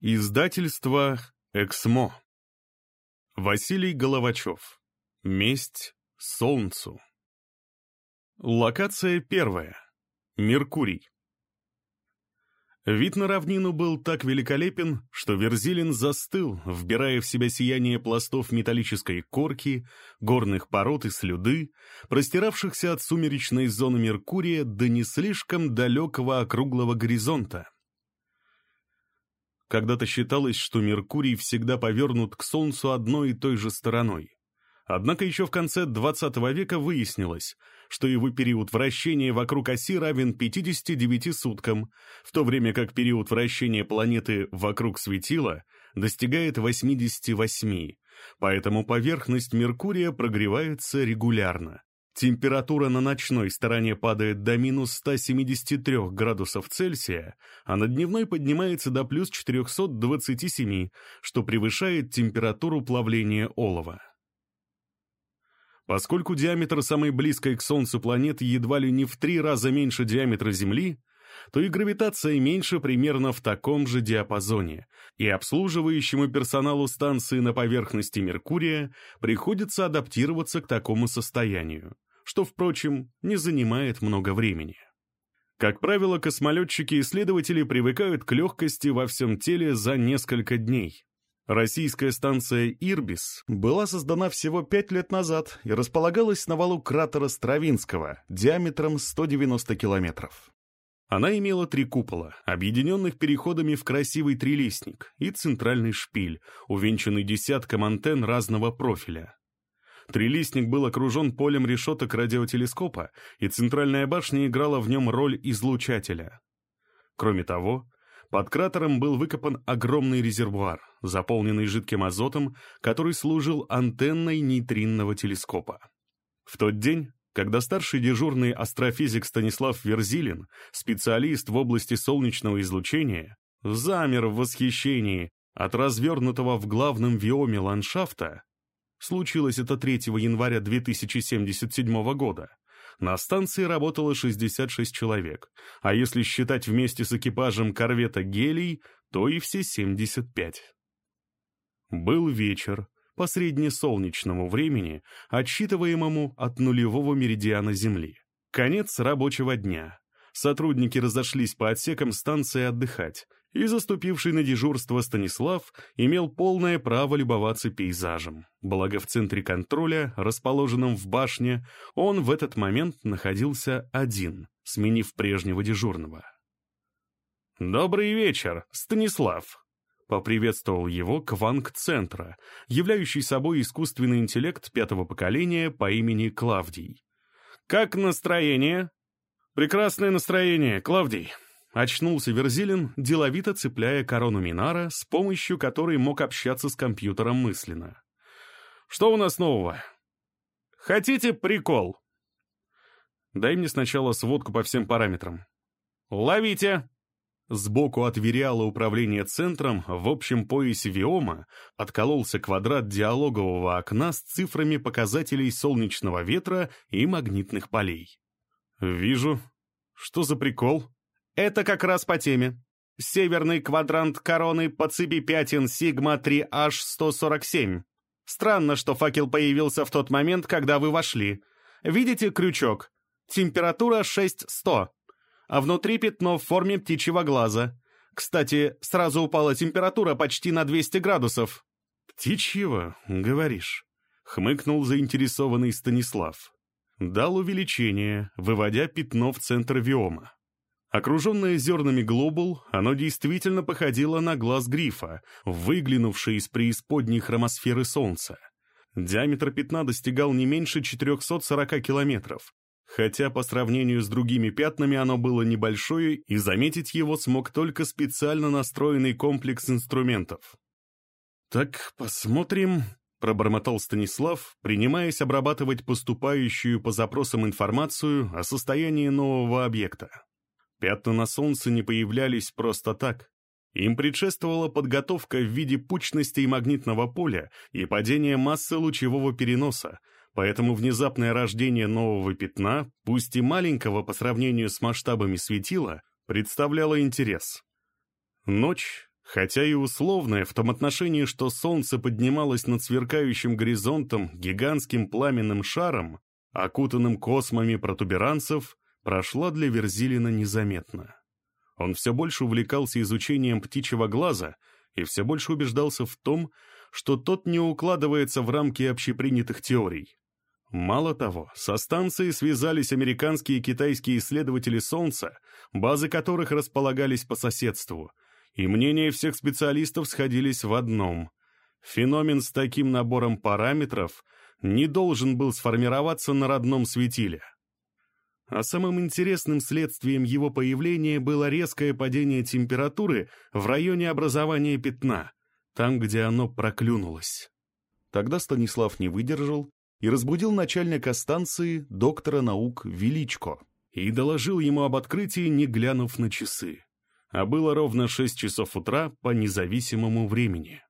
Издательство «Эксмо». Василий Головачев. Месть Солнцу. Локация первая. Меркурий. Вид на равнину был так великолепен, что Верзилин застыл, вбирая в себя сияние пластов металлической корки, горных пород и слюды, простиравшихся от сумеречной зоны Меркурия до не слишком далекого округлого горизонта. Когда-то считалось, что Меркурий всегда повернут к Солнцу одной и той же стороной. Однако еще в конце 20 века выяснилось, что его период вращения вокруг оси равен 59 суткам, в то время как период вращения планеты вокруг светила достигает 88, поэтому поверхность Меркурия прогревается регулярно. Температура на ночной стороне падает до минус 173 градусов Цельсия, а на дневной поднимается до плюс 427, что превышает температуру плавления олова. Поскольку диаметр самой близкой к Солнцу планеты едва ли не в три раза меньше диаметра Земли, то и гравитация меньше примерно в таком же диапазоне, и обслуживающему персоналу станции на поверхности Меркурия приходится адаптироваться к такому состоянию, что, впрочем, не занимает много времени. Как правило, космолетчики-исследователи привыкают к легкости во всем теле за несколько дней, Российская станция «Ирбис» была создана всего пять лет назад и располагалась на валу кратера Стравинского диаметром 190 километров. Она имела три купола, объединенных переходами в красивый трилистник, и центральный шпиль, увенчанный десятком антенн разного профиля. Трилистник был окружен полем решеток радиотелескопа, и центральная башня играла в нем роль излучателя. Кроме того, под кратером был выкопан огромный резервуар, заполненный жидким азотом, который служил антенной нейтринного телескопа. В тот день, когда старший дежурный астрофизик Станислав Верзилин, специалист в области солнечного излучения, замер в восхищении от развернутого в главном виоме ландшафта, случилось это 3 января 2077 года, на станции работало 66 человек, а если считать вместе с экипажем корвета «Гелий», то и все 75. Был вечер, по среднесолнечному времени, отсчитываемому от нулевого меридиана Земли. Конец рабочего дня. Сотрудники разошлись по отсекам станции отдыхать, и заступивший на дежурство Станислав имел полное право любоваться пейзажем. Благо в центре контроля, расположенном в башне, он в этот момент находился один, сменив прежнего дежурного. «Добрый вечер, Станислав!» — поприветствовал его Кванг Центра, являющий собой искусственный интеллект пятого поколения по имени Клавдий. «Как настроение?» «Прекрасное настроение, Клавдий», Очнулся Верзилин, деловито цепляя корону Минара, с помощью которой мог общаться с компьютером мысленно. «Что у нас нового?» «Хотите прикол?» «Дай мне сначала сводку по всем параметрам». «Ловите!» Сбоку от Вериала управления центром в общем поясе Виома откололся квадрат диалогового окна с цифрами показателей солнечного ветра и магнитных полей. «Вижу. Что за прикол?» Это как раз по теме. Северный квадрант короны по цепи пятен Сигма-3H147. Странно, что факел появился в тот момент, когда вы вошли. Видите крючок? Температура 6100. А внутри пятно в форме птичьего глаза. Кстати, сразу упала температура почти на 200 градусов. «Птичьего, говоришь?» — хмыкнул заинтересованный Станислав. Дал увеличение, выводя пятно в центр виома. Окруженное зернами глобул, оно действительно походило на глаз грифа, выглянувший из преисподней хромосферы Солнца. Диаметр пятна достигал не меньше 440 километров, хотя по сравнению с другими пятнами оно было небольшое, и заметить его смог только специально настроенный комплекс инструментов. «Так, посмотрим», — пробормотал Станислав, принимаясь обрабатывать поступающую по запросам информацию о состоянии нового объекта. Пятна на солнце не появлялись просто так. Им предшествовала подготовка в виде пучности магнитного поля и падения массы лучевого переноса, поэтому внезапное рождение нового пятна, пусть и маленького по сравнению с масштабами светила, представляло интерес. Ночь, хотя и условное в том отношении, что Солнце поднималось над сверкающим горизонтом гигантским пламенным шаром, окутанным космами протуберанцев, прошла для Верзилина незаметно. Он все больше увлекался изучением птичьего глаза и все больше убеждался в том, что тот не укладывается в рамки общепринятых теорий. Мало того, со станцией связались американские и китайские исследователи Солнца, базы которых располагались по соседству, и мнения всех специалистов сходились в одном. Феномен с таким набором параметров не должен был сформироваться на родном светиле. А самым интересным следствием его появления было резкое падение температуры в районе образования пятна, там, где оно проклюнулось. Тогда Станислав не выдержал и разбудил начальника станции, доктора наук Величко, и доложил ему об открытии, не глянув на часы. А было ровно шесть часов утра по независимому времени.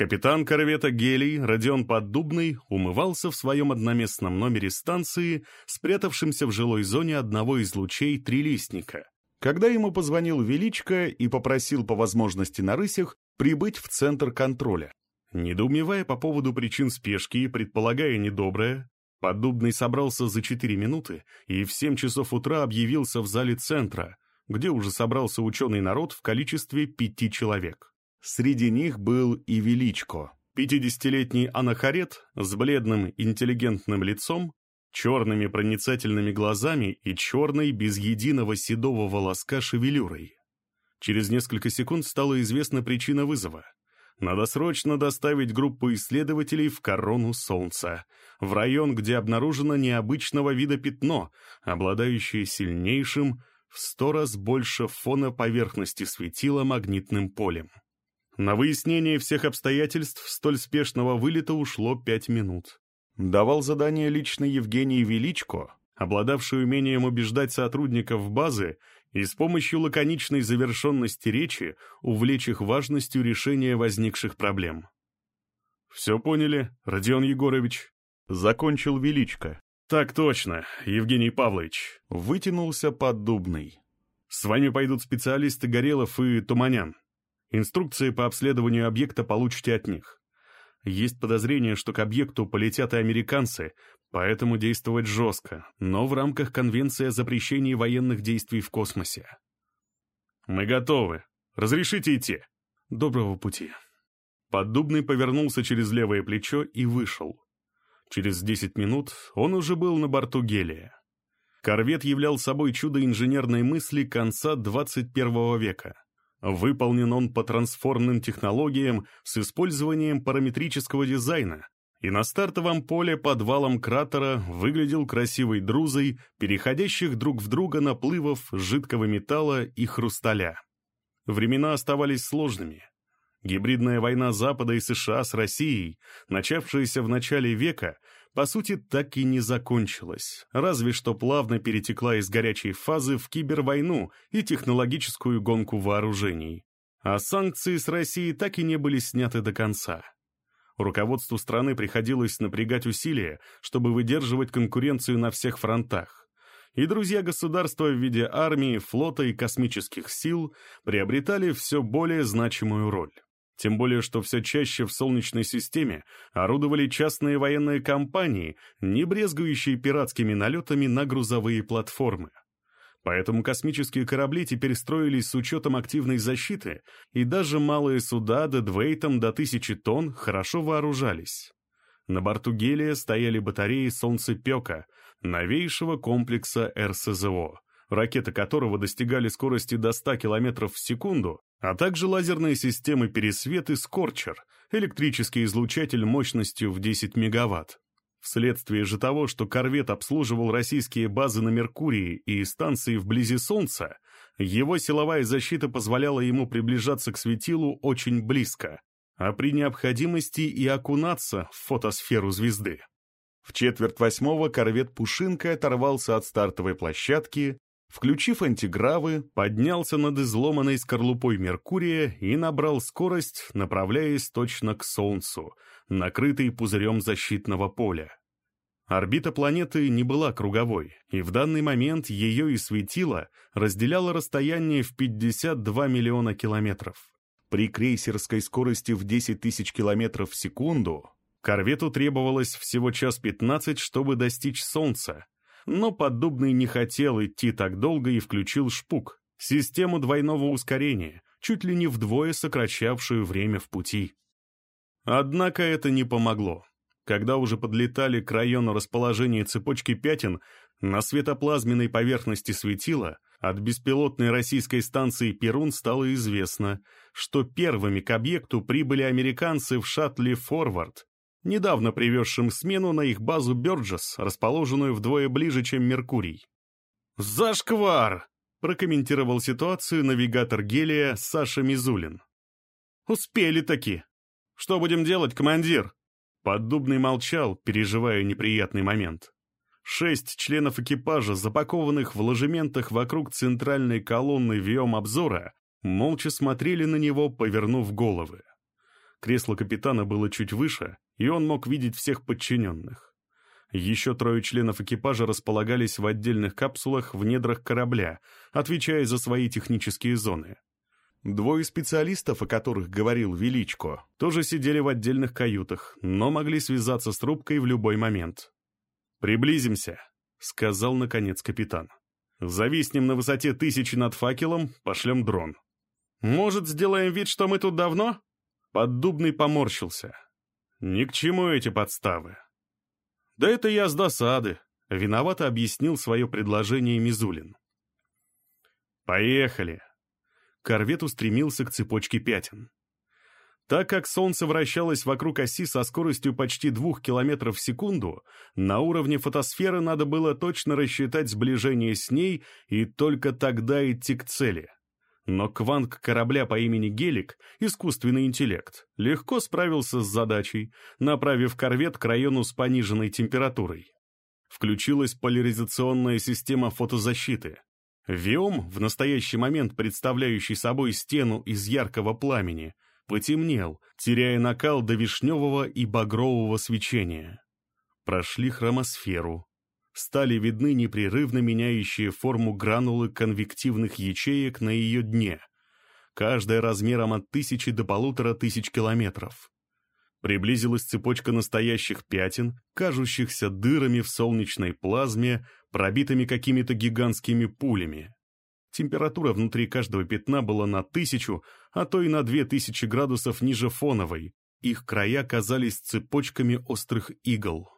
Капитан корвета «Гелий» Родион Поддубный умывался в своем одноместном номере станции, спрятавшемся в жилой зоне одного из лучей трилистника, когда ему позвонил Величко и попросил по возможности на рысях прибыть в центр контроля. Недоумевая по поводу причин спешки и предполагая недоброе, Поддубный собрался за четыре минуты и в семь часов утра объявился в зале центра, где уже собрался ученый народ в количестве пяти человек. Среди них был и Величко, пятидесятилетний анахарет с бледным интеллигентным лицом, черными проницательными глазами и черной без единого седого волоска шевелюрой. Через несколько секунд стала известна причина вызова — надо срочно доставить группу исследователей в корону Солнца, в район, где обнаружено необычного вида пятно, обладающее сильнейшим, в сто раз больше фона поверхности светила магнитным полем. На выяснение всех обстоятельств столь спешного вылета ушло пять минут. Давал задание лично Евгений Величко, обладавший умением убеждать сотрудников базы и с помощью лаконичной завершенности речи увлечь их важностью решения возникших проблем. «Все поняли, Родион Егорович?» Закончил Величко. «Так точно, Евгений Павлович», — вытянулся поддубный. «С вами пойдут специалисты Горелов и Туманян. Инструкции по обследованию объекта получите от них. Есть подозрение, что к объекту полетят и американцы, Поэтому действовать жестко, но в рамках Конвенции о запрещении военных действий в космосе. «Мы готовы. Разрешите идти?» «Доброго пути». Поддубный повернулся через левое плечо и вышел. Через десять минут он уже был на борту Гелия. Корвет являл собой чудо инженерной мысли конца 21 века. Выполнен он по трансформным технологиям с использованием параметрического дизайна, и на стартовом поле под валом кратера выглядел красивой друзой, переходящих друг в друга наплывов жидкого металла и хрусталя. Времена оставались сложными. Гибридная война Запада и США с Россией, начавшаяся в начале века, по сути так и не закончилась, разве что плавно перетекла из горячей фазы в кибервойну и технологическую гонку вооружений. А санкции с Россией так и не были сняты до конца. Руководству страны приходилось напрягать усилия, чтобы выдерживать конкуренцию на всех фронтах. И друзья государства в виде армии, флота и космических сил приобретали все более значимую роль. Тем более, что все чаще в Солнечной системе орудовали частные военные компании, не брезгующие пиратскими налетами на грузовые платформы. Поэтому космические корабли теперь строились с учетом активной защиты, и даже малые суда дедвейтом до тысячи тонн хорошо вооружались. На борту Гелия стояли батареи солнцепека, новейшего комплекса РСЗО, ракеты которого достигали скорости до 100 км в секунду, а также лазерные системы пересвет и скорчер, электрический излучатель мощностью в 10 мегаватт. Вследствие же того, что корвет обслуживал российские базы на Меркурии и станции вблизи Солнца, его силовая защита позволяла ему приближаться к светилу очень близко, а при необходимости и окунаться в фотосферу звезды. В четверть восьмого корвет «Пушинка» оторвался от стартовой площадки, включив антигравы, поднялся над изломанной скорлупой Меркурия и набрал скорость, направляясь точно к Солнцу, накрытый пузырем защитного поля. Орбита планеты не была круговой, и в данный момент ее и светило разделяло расстояние в 52 миллиона километров. При крейсерской скорости в 10 тысяч километров в секунду корвету требовалось всего час 15, чтобы достичь Солнца, но Поддубный не хотел идти так долго и включил шпук, систему двойного ускорения, чуть ли не вдвое сокращавшую время в пути. Однако это не помогло. Когда уже подлетали к району расположения цепочки пятен, на светоплазменной поверхности светила от беспилотной российской станции «Перун» стало известно, что первыми к объекту прибыли американцы в шаттле «Форвард», недавно привезшим смену на их базу «Бёрджес», расположенную вдвое ближе, чем «Меркурий». «Зашквар!» — прокомментировал ситуацию навигатор Гелия Саша Мизулин. «Успели таки. Что будем делать, командир?» Поддубный молчал, переживая неприятный момент. Шесть членов экипажа, запакованных в ложементах вокруг центральной колонны виом-обзора, молча смотрели на него, повернув головы. Кресло капитана было чуть выше, и он мог видеть всех подчиненных. Еще трое членов экипажа располагались в отдельных капсулах в недрах корабля, отвечая за свои технические зоны. Двое специалистов, о которых говорил Величко, тоже сидели в отдельных каютах, но могли связаться с трубкой в любой момент. «Приблизимся», — сказал, наконец, капитан. «Зависнем на высоте тысячи над факелом, пошлем дрон». «Может, сделаем вид, что мы тут давно?» Поддубный поморщился. «Ни к чему эти подставы». «Да это я с досады», — виновато объяснил свое предложение Мизулин. «Поехали», корвет устремился к цепочке пятен. Так как Солнце вращалось вокруг оси со скоростью почти двух километров в секунду, на уровне фотосферы надо было точно рассчитать сближение с ней и только тогда идти к цели. Но кванг корабля по имени Гелик, искусственный интеллект, легко справился с задачей, направив корвет к району с пониженной температурой. Включилась поляризационная система фотозащиты, Виом, в настоящий момент представляющий собой стену из яркого пламени, потемнел, теряя накал до вишневого и багрового свечения. Прошли хромосферу. Стали видны непрерывно меняющие форму гранулы конвективных ячеек на ее дне, каждая размером от тысячи до полутора тысяч километров. Приблизилась цепочка настоящих пятен, кажущихся дырами в солнечной плазме, пробитыми какими-то гигантскими пулями. Температура внутри каждого пятна была на тысячу, а то и на две тысячи градусов ниже фоновой. Их края казались цепочками острых игл.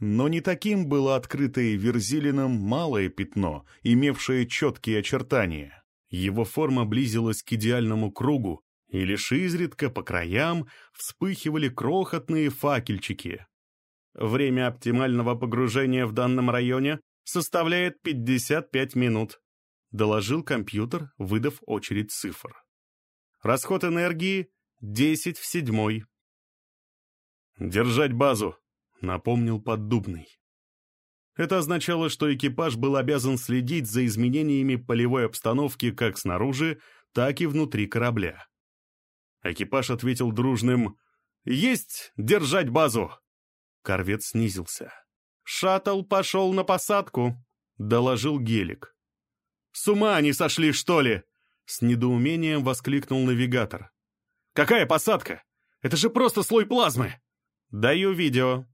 Но не таким было открытое Верзилином малое пятно, имевшее четкие очертания. Его форма близилась к идеальному кругу, и лишь изредка по краям вспыхивали крохотные факельчики. Время оптимального погружения в данном районе составляет 55 минут, доложил компьютер, выдав очередь цифр. Расход энергии 10 в седьмой. «Держать базу», — напомнил Поддубный. Это означало, что экипаж был обязан следить за изменениями полевой обстановки как снаружи, так и внутри корабля. Экипаж ответил дружным «Есть! Держать базу!» Корвет снизился. «Шаттл пошел на посадку», — доложил Гелик. «С ума они сошли, что ли?» — с недоумением воскликнул навигатор. «Какая посадка? Это же просто слой плазмы!» «Даю видео».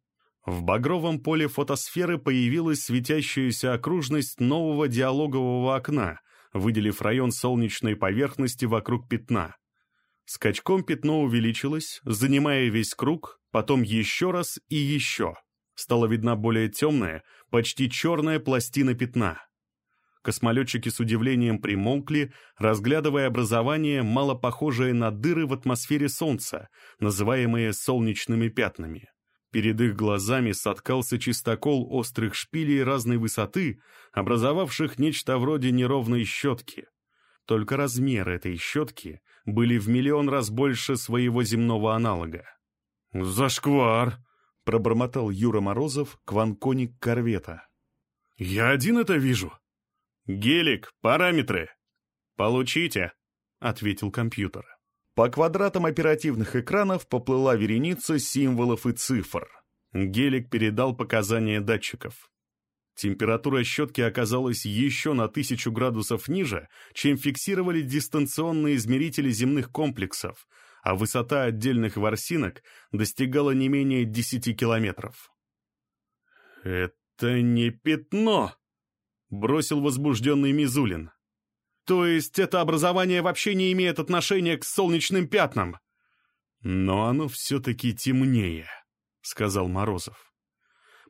В багровом поле фотосферы появилась светящаяся окружность нового диалогового окна, выделив район солнечной поверхности вокруг пятна. Скачком пятно увеличилось, занимая весь круг, потом еще раз и еще. Стала видна более темная, почти черная пластина пятна. Космолетчики с удивлением примолкли, разглядывая образование, мало похожее на дыры в атмосфере Солнца, называемые солнечными пятнами. Перед их глазами соткался чистокол острых шпилей разной высоты, образовавших нечто вроде неровной щетки. Только размеры этой щетки были в миллион раз больше своего земного аналога. «Зашквар!» — пробормотал Юра Морозов, кванконик корвета. «Я один это вижу!» «Гелик, параметры!» «Получите!» — ответил компьютер. По квадратам оперативных экранов поплыла вереница символов и цифр. Гелик передал показания датчиков. Температура щетки оказалась еще на тысячу градусов ниже, чем фиксировали дистанционные измерители земных комплексов, а высота отдельных ворсинок достигала не менее 10 километров. «Это не пятно!» — бросил возбужденный Мизулин. «То есть это образование вообще не имеет отношения к солнечным пятнам?» «Но оно все-таки темнее», — сказал Морозов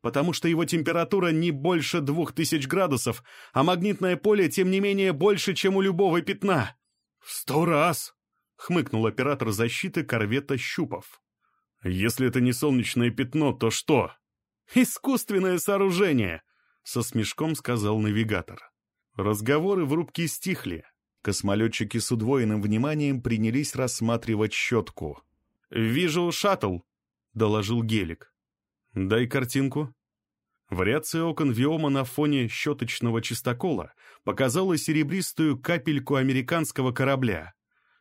потому что его температура не больше двух тысяч градусов, а магнитное поле, тем не менее, больше, чем у любого пятна. «В сто раз!» — хмыкнул оператор защиты корвета Щупов. «Если это не солнечное пятно, то что?» «Искусственное сооружение!» — со смешком сказал навигатор. Разговоры в рубке стихли. Космолетчики с удвоенным вниманием принялись рассматривать щетку. «Вижу шаттл», — доложил Гелик. «Дай картинку». Вариация окон Виома на фоне щеточного чистокола показала серебристую капельку американского корабля.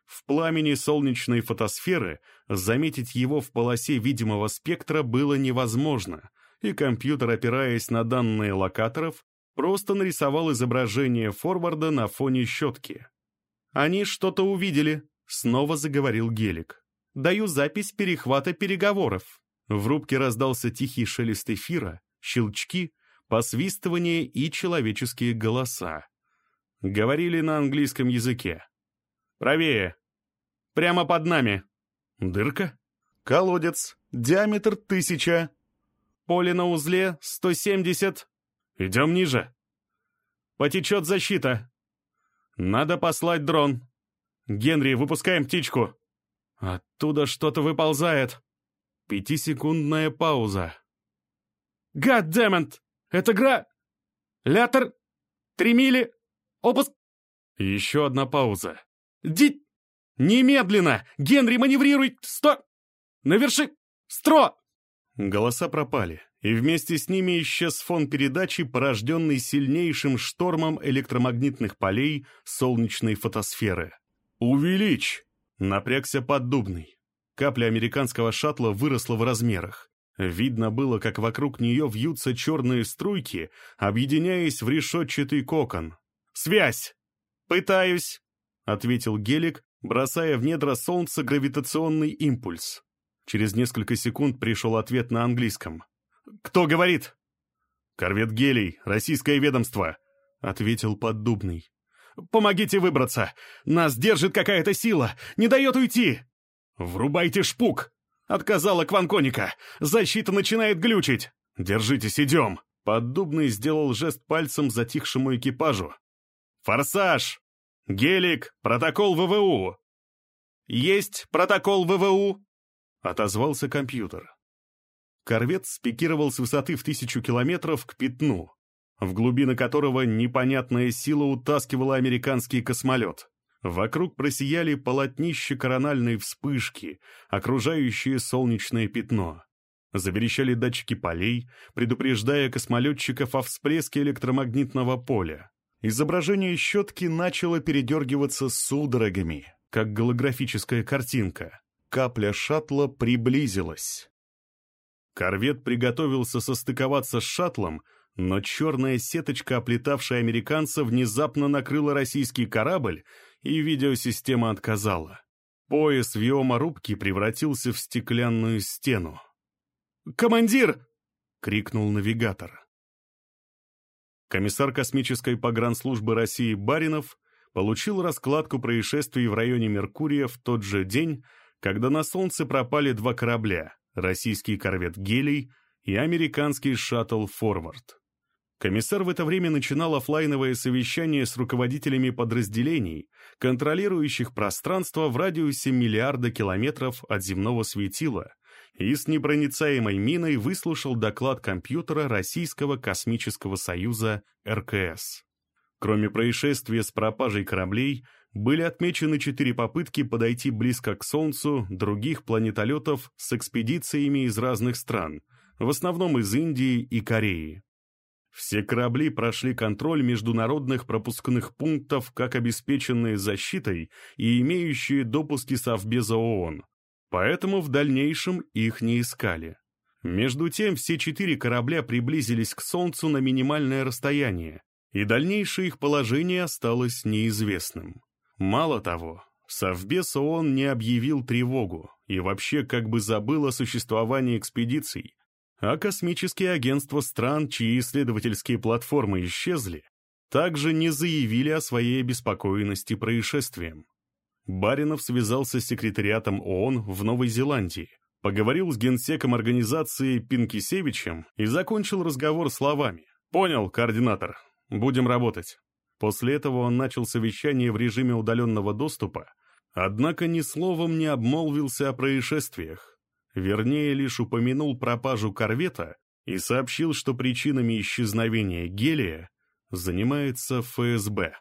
В пламени солнечной фотосферы заметить его в полосе видимого спектра было невозможно, и компьютер, опираясь на данные локаторов, просто нарисовал изображение форварда на фоне щетки. «Они что-то увидели», — снова заговорил Гелик. «Даю запись перехвата переговоров». В рубке раздался тихий шелест эфира, щелчки, посвистывание и человеческие голоса. Говорили на английском языке. «Правее! Прямо под нами!» «Дырка?» «Колодец. Диаметр тысяча». «Поле на узле 170. Идем ниже». «Потечет защита. Надо послать дрон. Генри, выпускаем птичку». «Оттуда что-то выползает». Пятисекундная пауза. «Гаддэмент! Это гра... Лятер... Три мили... Опуск...» Еще одна пауза. «Ди... Немедленно! Генри, маневрируй! Сто... Наверши... Стро!» Голоса пропали, и вместе с ними исчез фон передачи, порожденный сильнейшим штормом электромагнитных полей солнечной фотосферы. «Увеличь!» — напрягся поддубный. Капля американского шаттла выросла в размерах. Видно было, как вокруг нее вьются черные струйки, объединяясь в решетчатый кокон. «Связь!» «Пытаюсь», — ответил Гелик, бросая в недра солнца гравитационный импульс. Через несколько секунд пришел ответ на английском. «Кто говорит?» «Корвет Гелий, российское ведомство», — ответил Поддубный. «Помогите выбраться! Нас держит какая-то сила! Не дает уйти!» «Врубайте шпук!» Отказала Кванконика. Защита начинает глючить. Держитесь, идем. Поддубный сделал жест пальцем затихшему экипажу. Форсаж! Гелик, протокол ВВУ. Есть протокол ВВУ, отозвался компьютер. Корвет спикировал с высоты в тысячу километров к пятну, в глубины которого непонятная сила утаскивала американский космолет. Вокруг просияли полотнища корональной вспышки, окружающие солнечное пятно. Заверещали датчики полей, предупреждая космолетчиков о всплеске электромагнитного поля. Изображение щетки начало передергиваться судорогами, как голографическая картинка. Капля шаттла приблизилась. Корвет приготовился состыковаться с шаттлом, но черная сеточка, оплетавшая американца, внезапно накрыла российский корабль, и видеосистема отказала. Пояс виоморубки превратился в стеклянную стену. «Командир!» — крикнул навигатор. Комиссар космической погранслужбы России Баринов получил раскладку происшествий в районе Меркурия в тот же день, когда на Солнце пропали два корабля — российский корвет «Гелий» и американский шаттл «Форвард». Комиссар в это время начинал офлайновое совещание с руководителями подразделений, контролирующих пространство в радиусе миллиарда километров от земного светила, и с непроницаемой миной выслушал доклад компьютера Российского космического союза РКС. Кроме происшествия с пропажей кораблей, были отмечены четыре попытки подойти близко к Солнцу других планетолетов с экспедициями из разных стран, в основном из Индии и Кореи. Все корабли прошли контроль международных пропускных пунктов как обеспеченные защитой и имеющие допуски Совбеза ООН, поэтому в дальнейшем их не искали. Между тем, все четыре корабля приблизились к Солнцу на минимальное расстояние, и дальнейшее их положение осталось неизвестным. Мало того, Совбез ООН не объявил тревогу и вообще как бы забыл о существовании экспедиций, а космические агентства стран, чьи исследовательские платформы исчезли, также не заявили о своей обеспокоенности происшествием. Баринов связался с секретариатом ООН в Новой Зеландии, поговорил с генсеком организации Пинкисевичем и закончил разговор словами «Понял, координатор, будем работать». После этого он начал совещание в режиме удаленного доступа, однако ни словом не обмолвился о происшествиях. Вернее, лишь упомянул пропажу корвета и сообщил, что причинами исчезновения гелия занимается ФСБ.